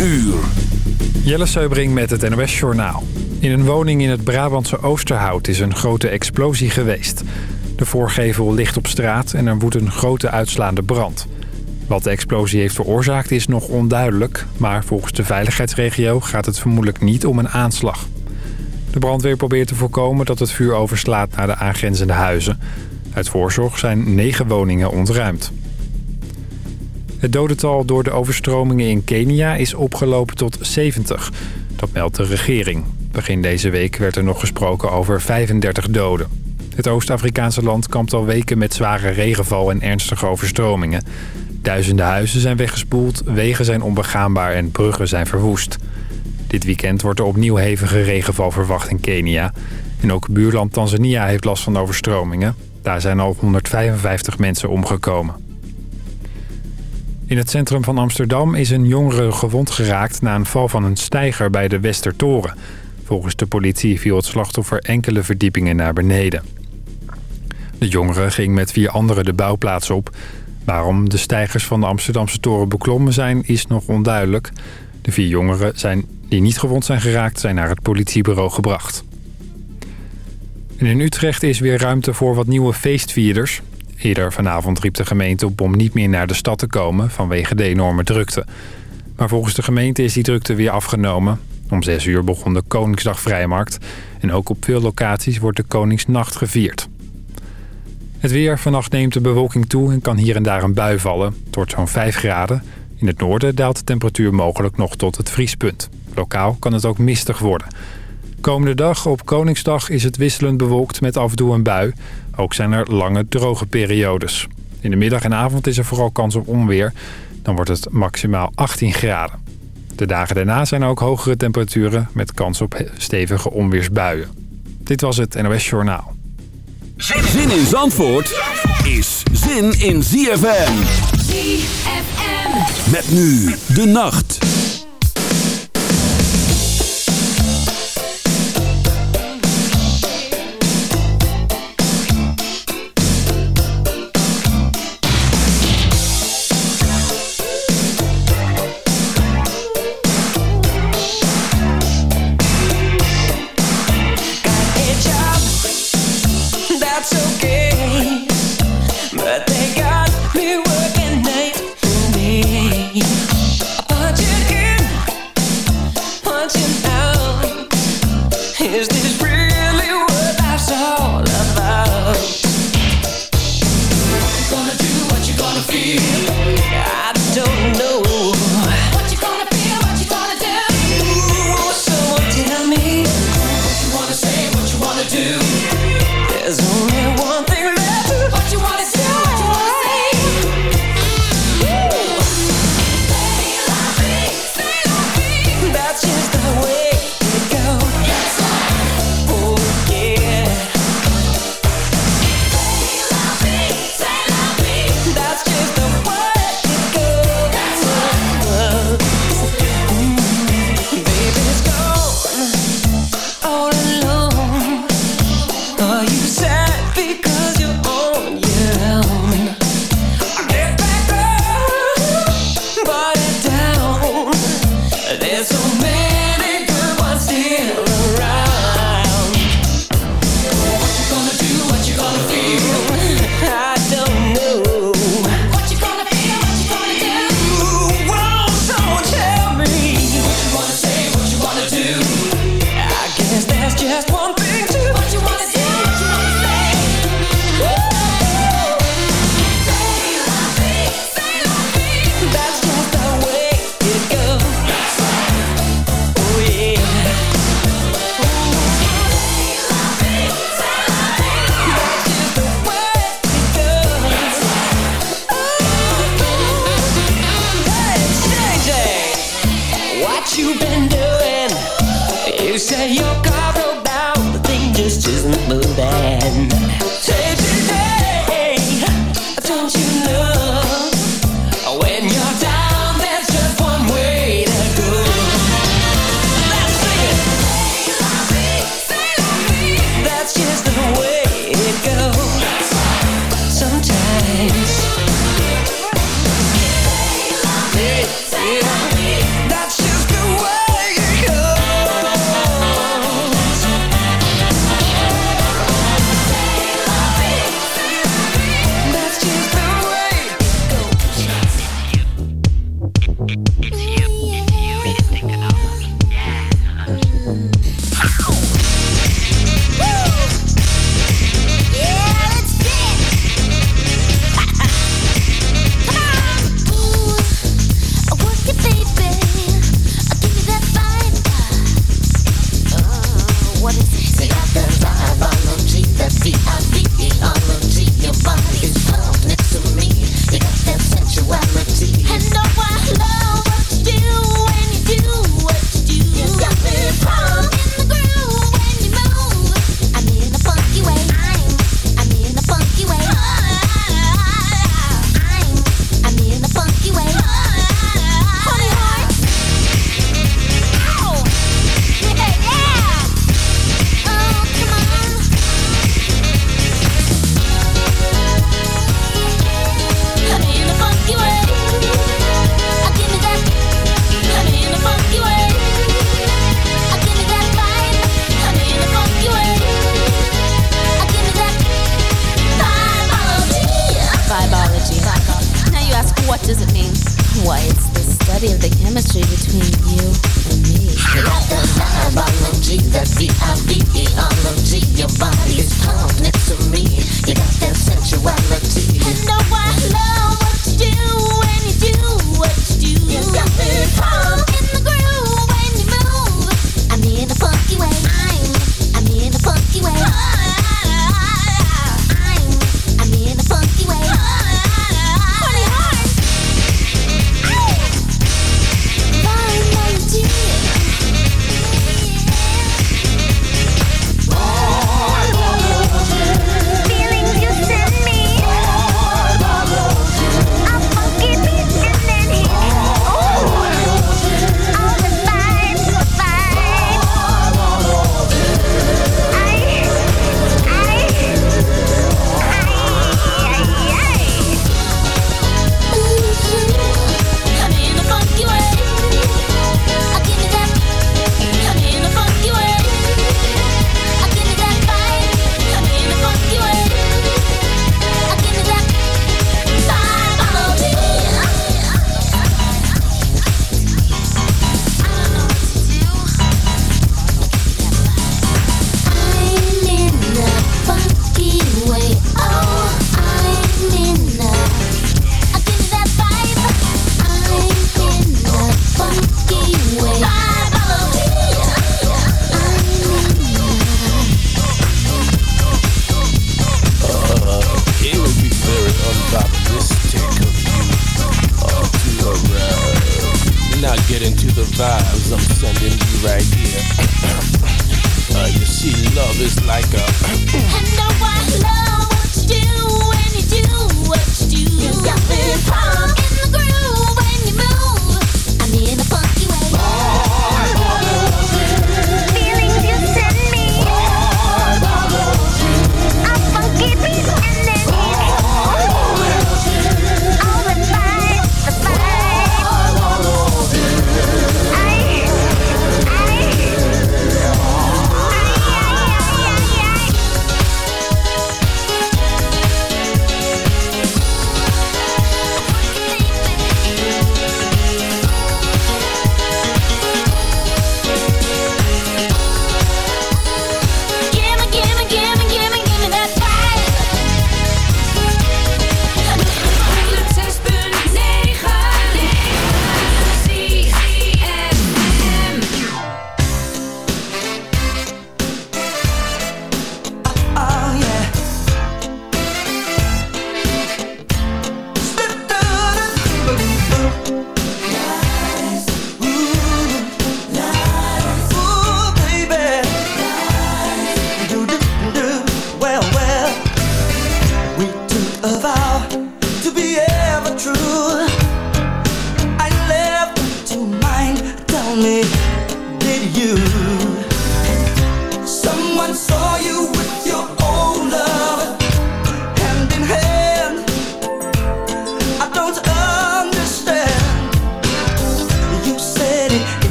uur. Jelle Seubring met het NOS Journaal. In een woning in het Brabantse Oosterhout is een grote explosie geweest. De voorgevel ligt op straat en er woedt een grote uitslaande brand. Wat de explosie heeft veroorzaakt is nog onduidelijk... maar volgens de veiligheidsregio gaat het vermoedelijk niet om een aanslag. De brandweer probeert te voorkomen dat het vuur overslaat naar de aangrenzende huizen. Uit voorzorg zijn negen woningen ontruimd. Het dodental door de overstromingen in Kenia is opgelopen tot 70. Dat meldt de regering. Begin deze week werd er nog gesproken over 35 doden. Het Oost-Afrikaanse land kampt al weken met zware regenval en ernstige overstromingen. Duizenden huizen zijn weggespoeld, wegen zijn onbegaanbaar en bruggen zijn verwoest. Dit weekend wordt er opnieuw hevige regenval verwacht in Kenia. En ook buurland Tanzania heeft last van overstromingen. Daar zijn al 155 mensen omgekomen. In het centrum van Amsterdam is een jongere gewond geraakt... na een val van een steiger bij de Westertoren. Volgens de politie viel het slachtoffer enkele verdiepingen naar beneden. De jongere ging met vier anderen de bouwplaats op. Waarom de stijgers van de Amsterdamse toren beklommen zijn, is nog onduidelijk. De vier jongeren zijn, die niet gewond zijn geraakt, zijn naar het politiebureau gebracht. In Utrecht is weer ruimte voor wat nieuwe feestvierders. Eerder vanavond riep de gemeente op om niet meer naar de stad te komen vanwege de enorme drukte. Maar volgens de gemeente is die drukte weer afgenomen. Om 6 uur begon de Koningsdag Vrijmarkt. En ook op veel locaties wordt de Koningsnacht gevierd. Het weer. Vannacht neemt de bewolking toe en kan hier en daar een bui vallen. Wordt zo'n 5 graden. In het noorden daalt de temperatuur mogelijk nog tot het vriespunt. Lokaal kan het ook mistig worden. Komende dag op Koningsdag is het wisselend bewolkt met af en toe een bui. Ook zijn er lange droge periodes. In de middag en avond is er vooral kans op onweer. Dan wordt het maximaal 18 graden. De dagen daarna zijn er ook hogere temperaturen met kans op stevige onweersbuien. Dit was het NOS Journaal. Zin in Zandvoort is zin in ZFM. ZFM. Met nu de nacht. There's so many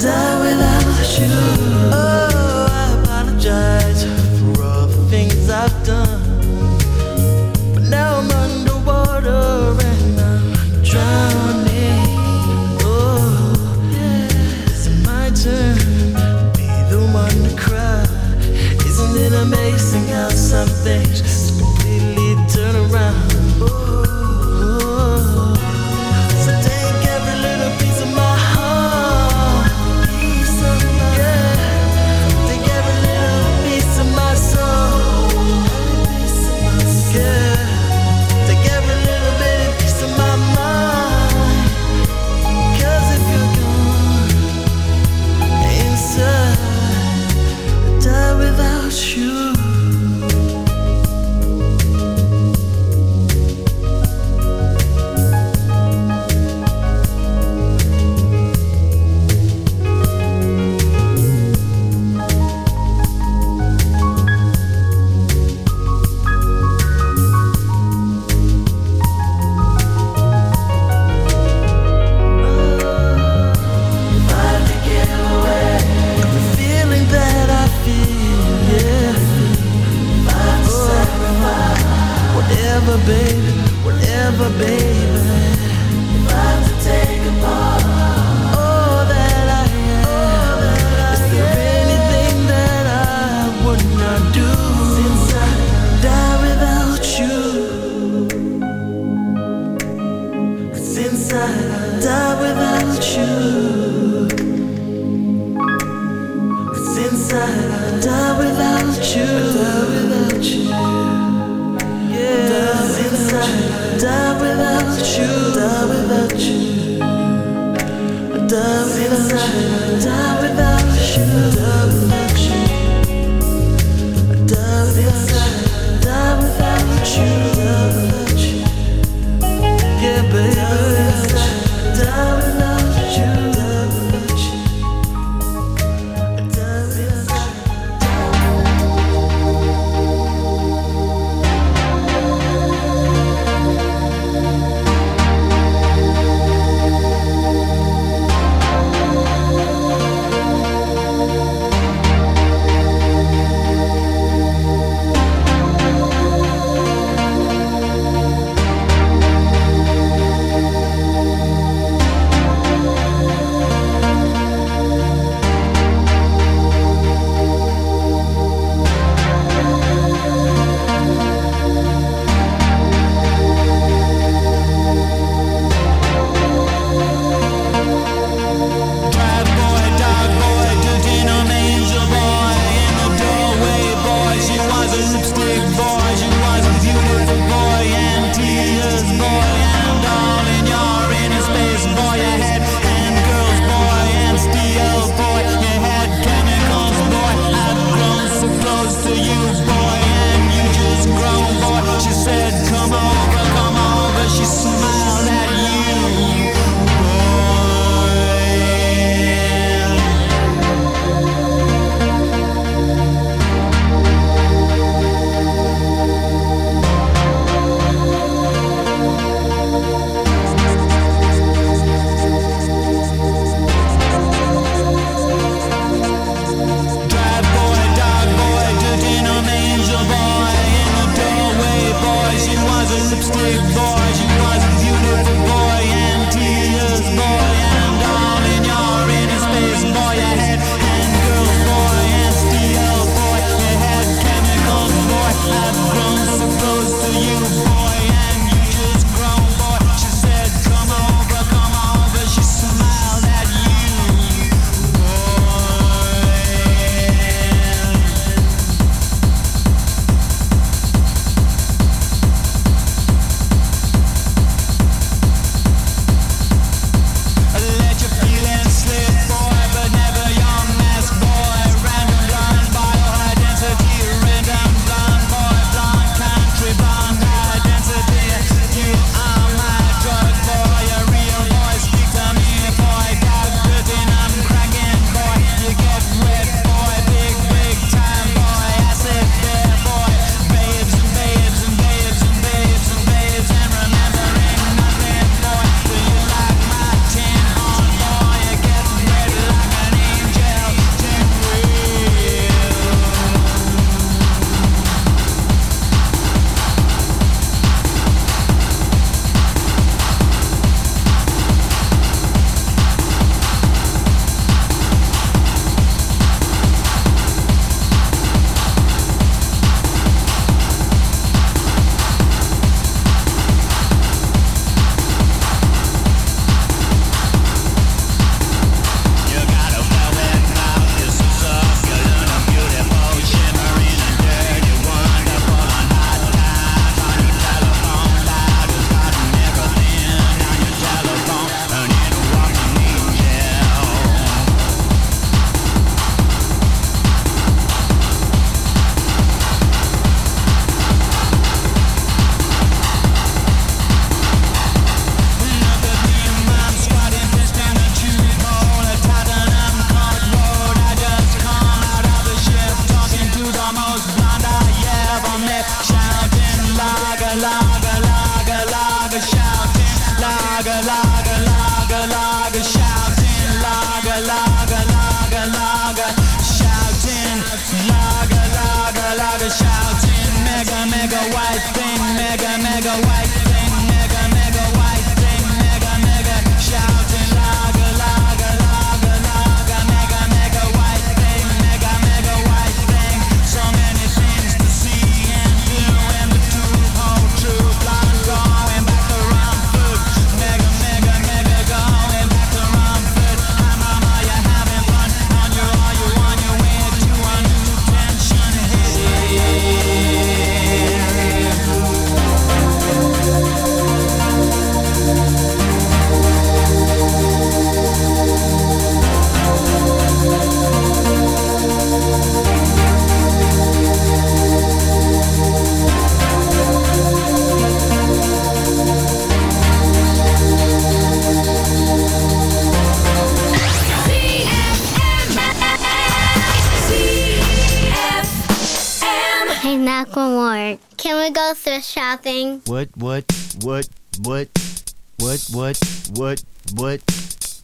die without you. Oh.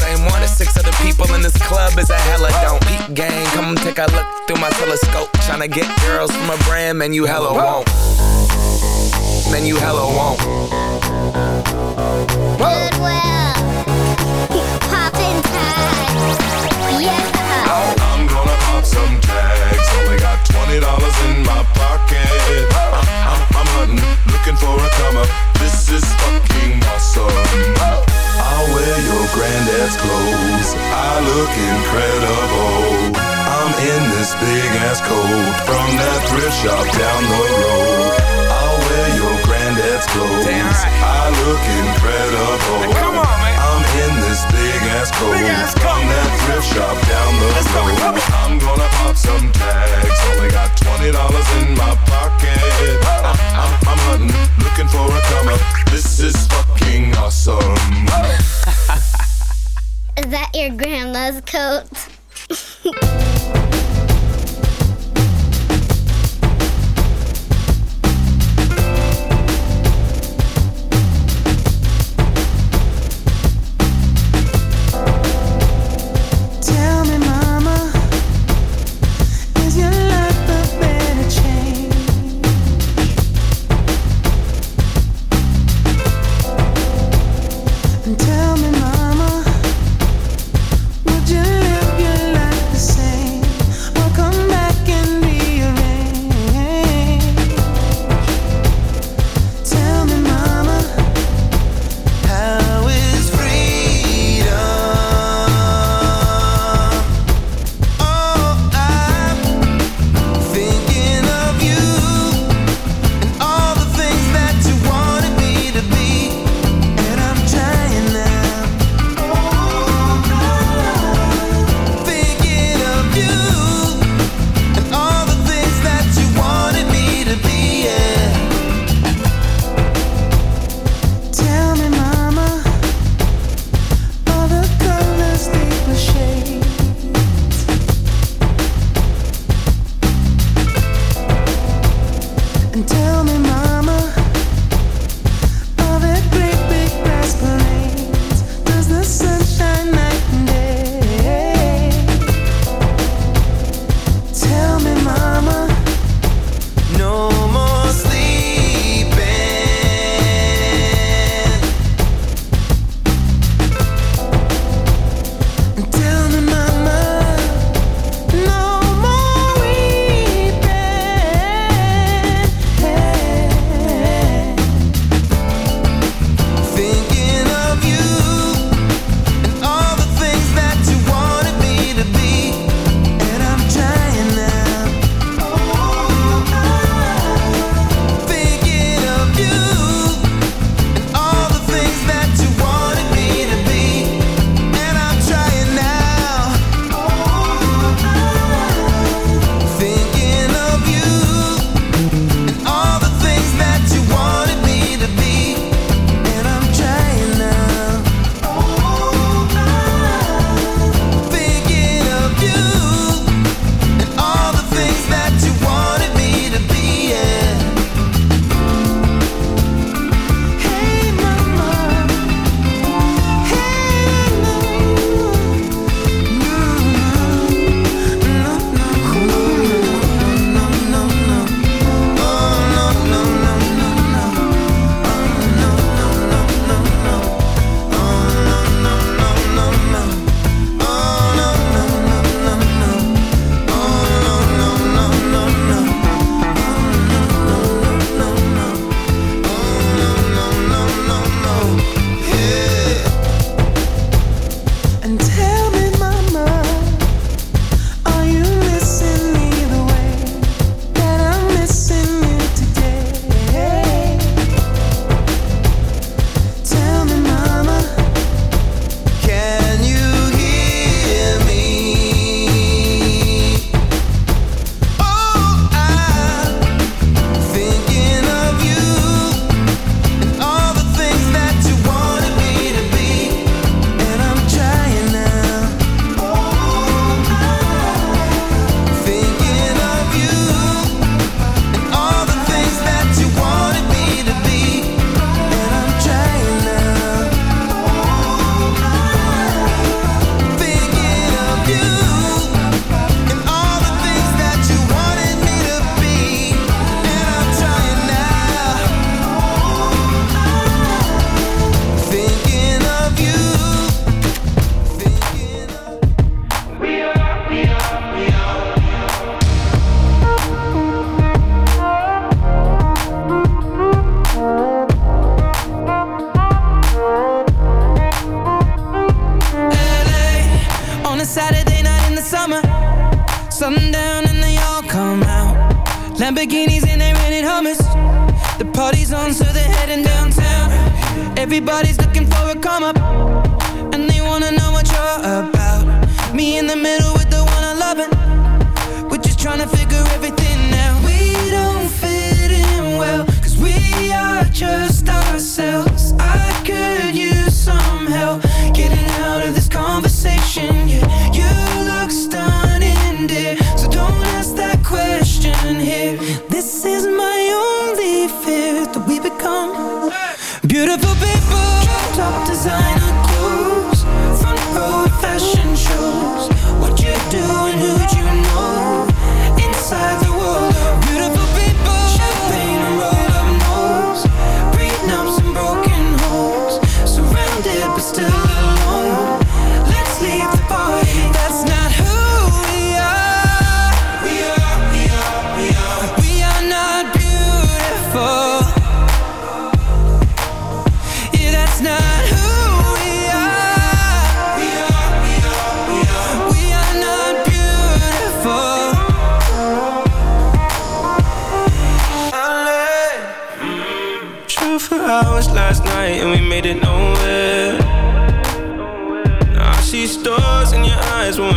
same one as six other people in this club is a hella don't. Peep gang, come take a look through my telescope. Tryna get girls from a brand, man, you hella won't. Man, you hella won't. Goodwill. Poppin' tags. Yeah. I'm gonna pop some tags. Only got twenty dollars in my pocket. I'm, I'm, I'm hunting, looking for a come up. This is fucking awesome. I'll wear your granddad's clothes. I look incredible. I'm in this big ass coat from that thrift shop down the road. I'll wear your granddad's clothes. Right. I look incredible. Come on, man. I'm in this big ass coat ass coat. from that thrift shop down the Let's road. come on. I'm gonna pop some tags. Only got twenty dollars in my pocket. I'm, I'm, I'm hunting, looking for a come up. This is fucking awesome. Is that your grandma's coat?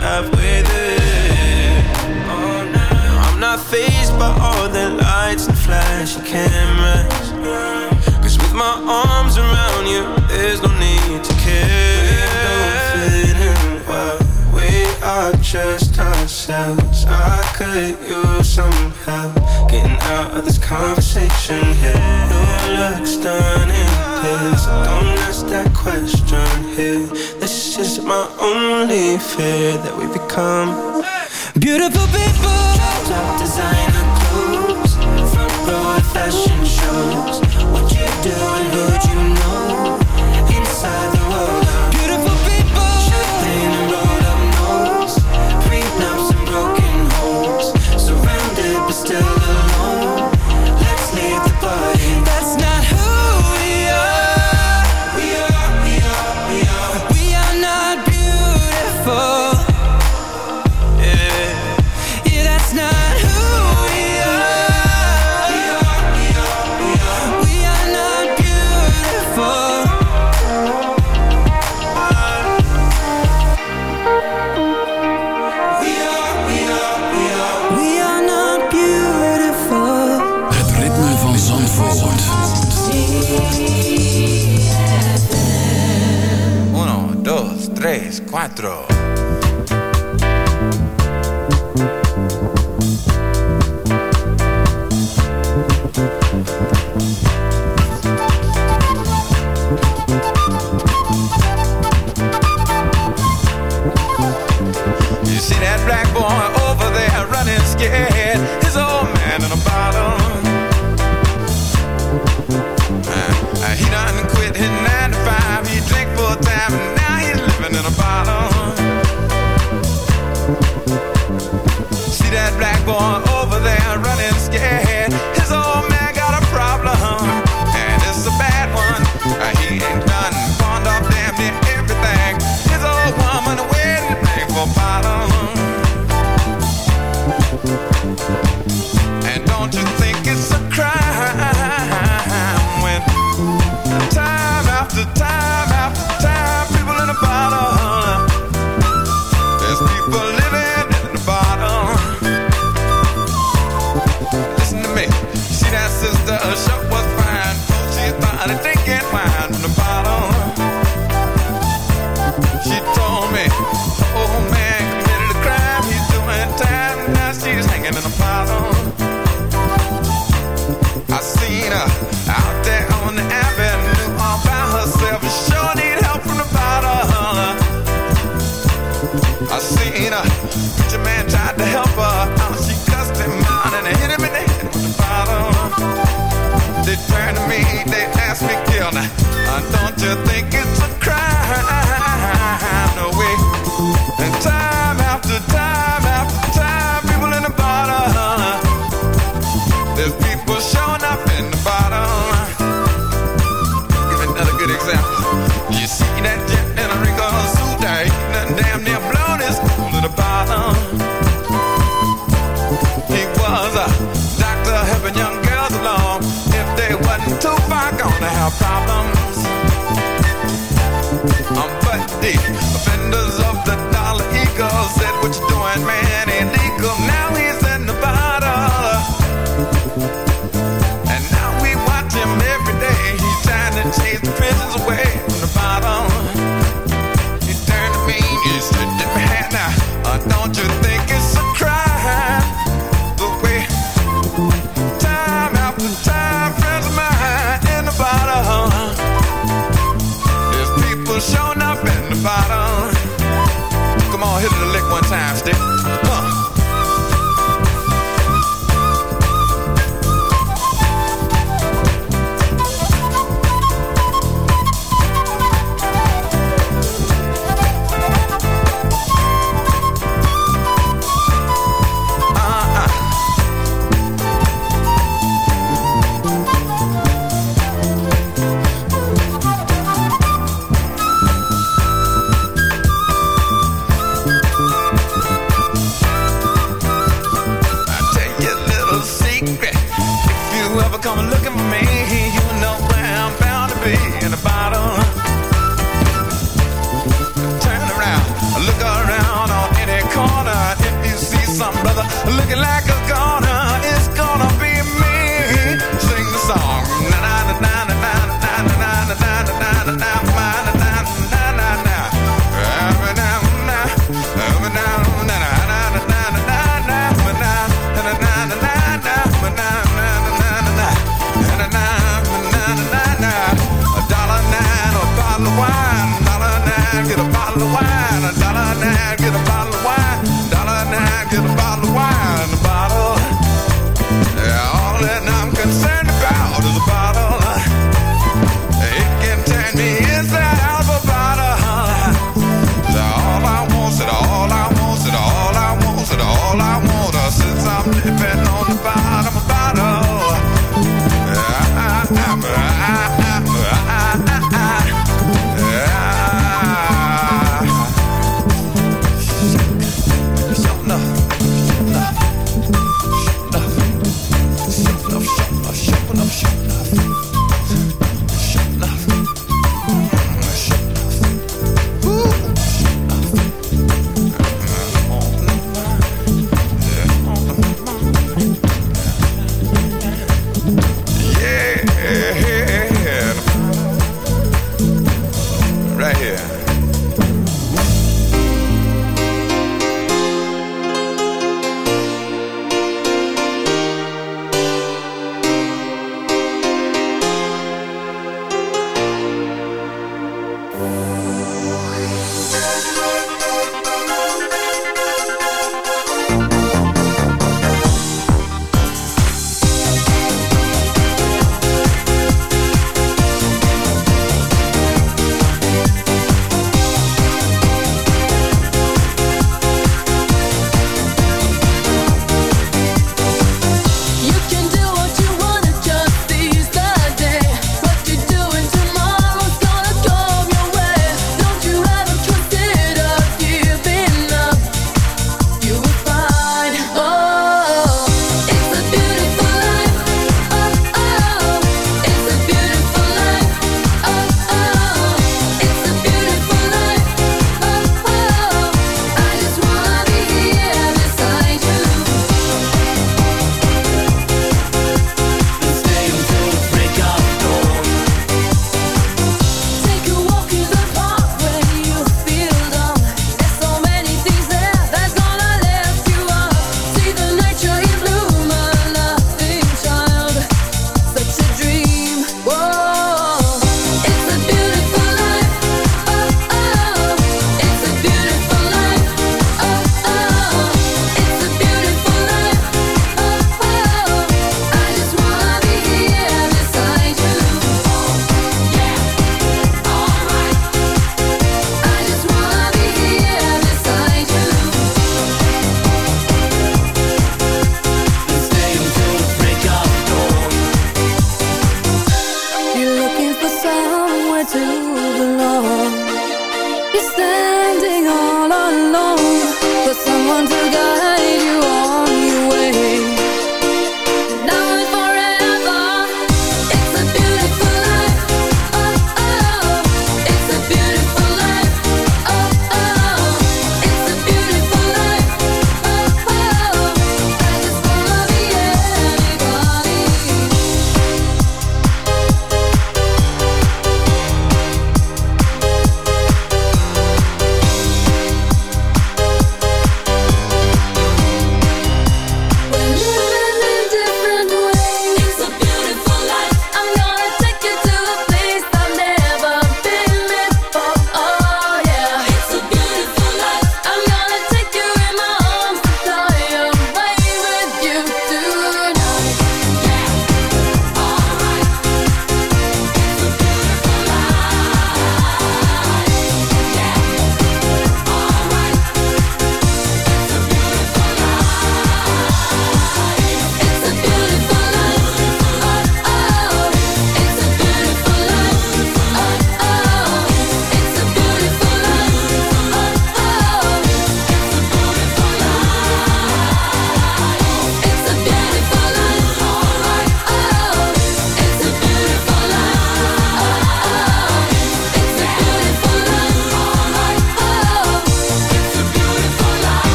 halfway there. Oh, now I'm not phased by all the lights and flashy cameras. Cause with my arms around you, there's no need to care. We don't fit in well. We are just ourselves. I could use some help getting out of this conversation here. Your looks done in this. Don't ask that question here this is my only fear that we become beautiful people. Top designer. girl. to think Offenders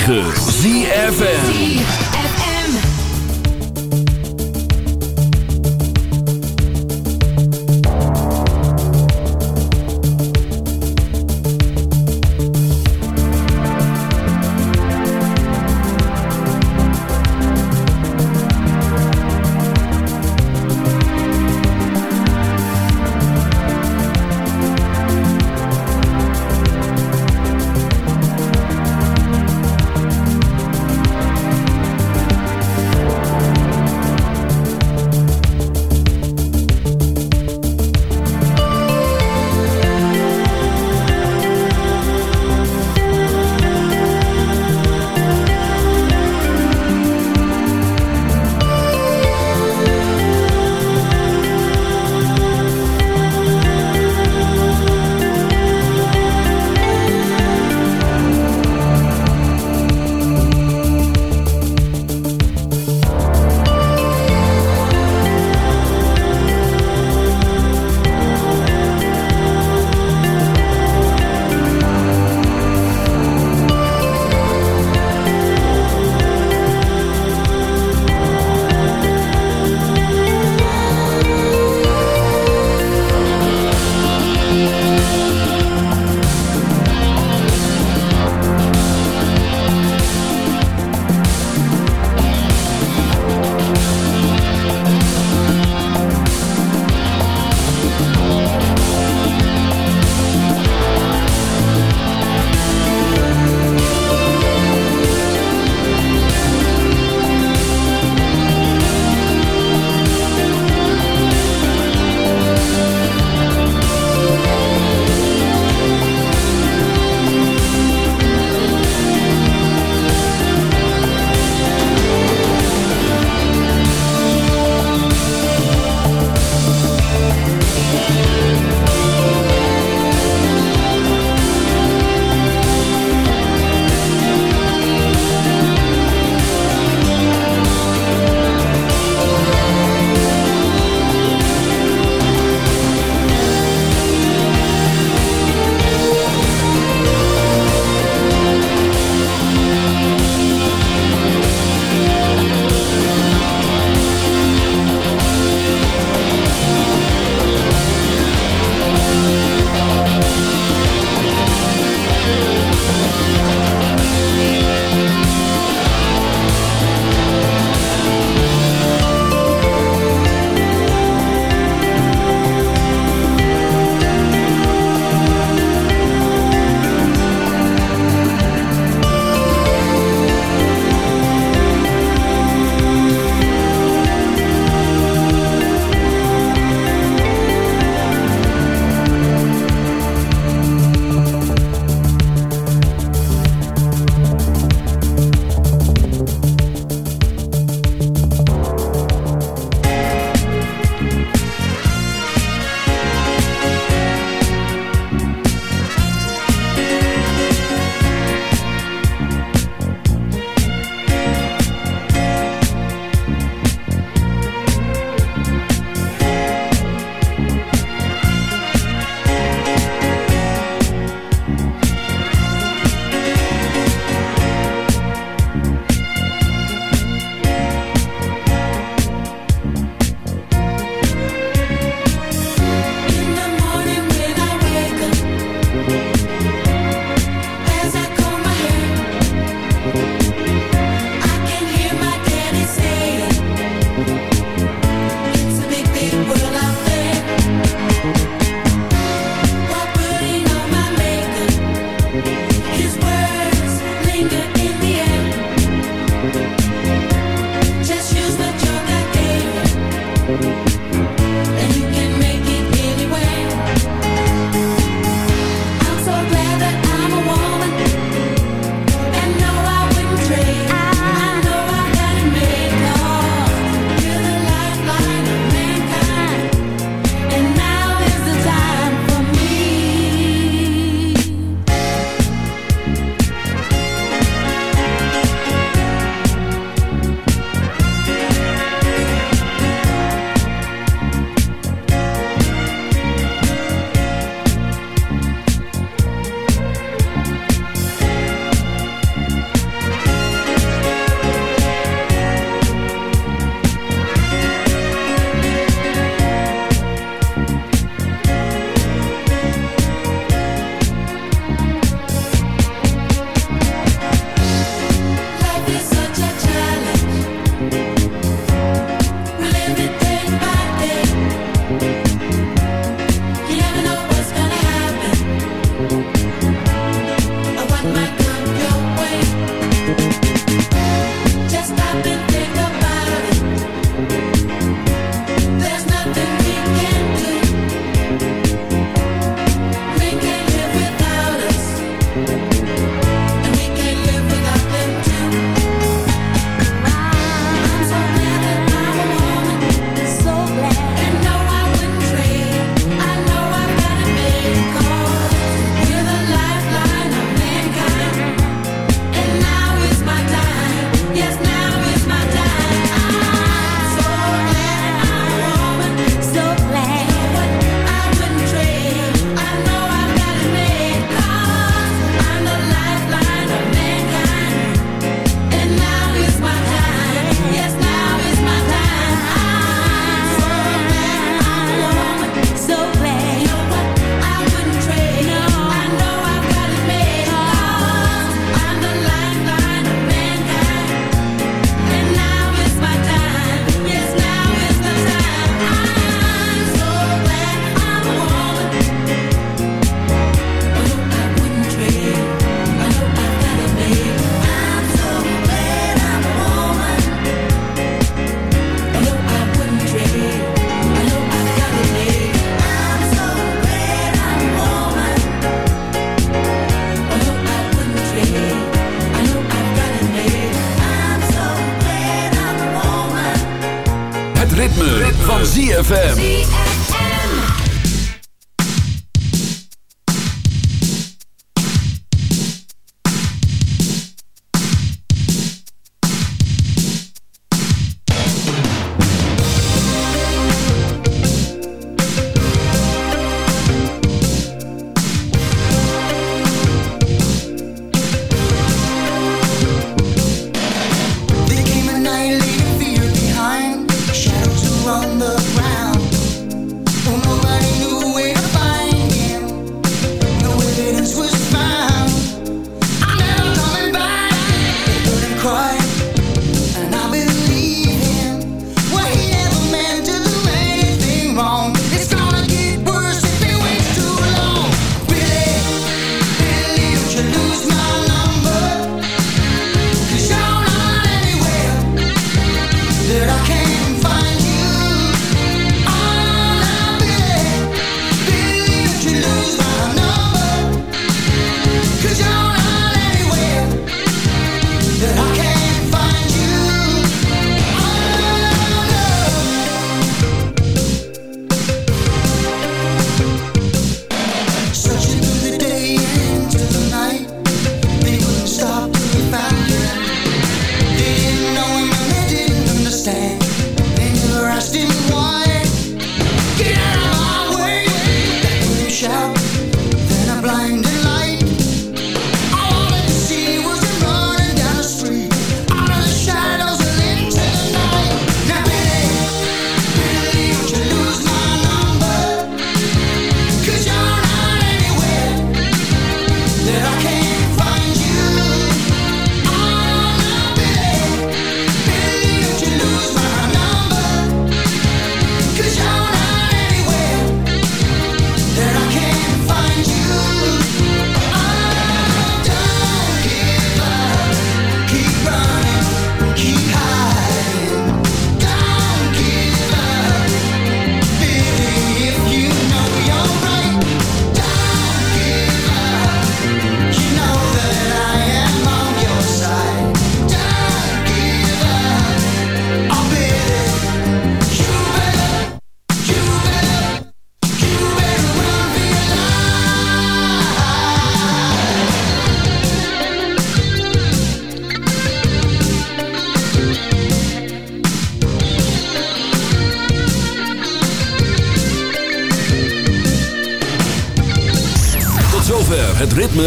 9.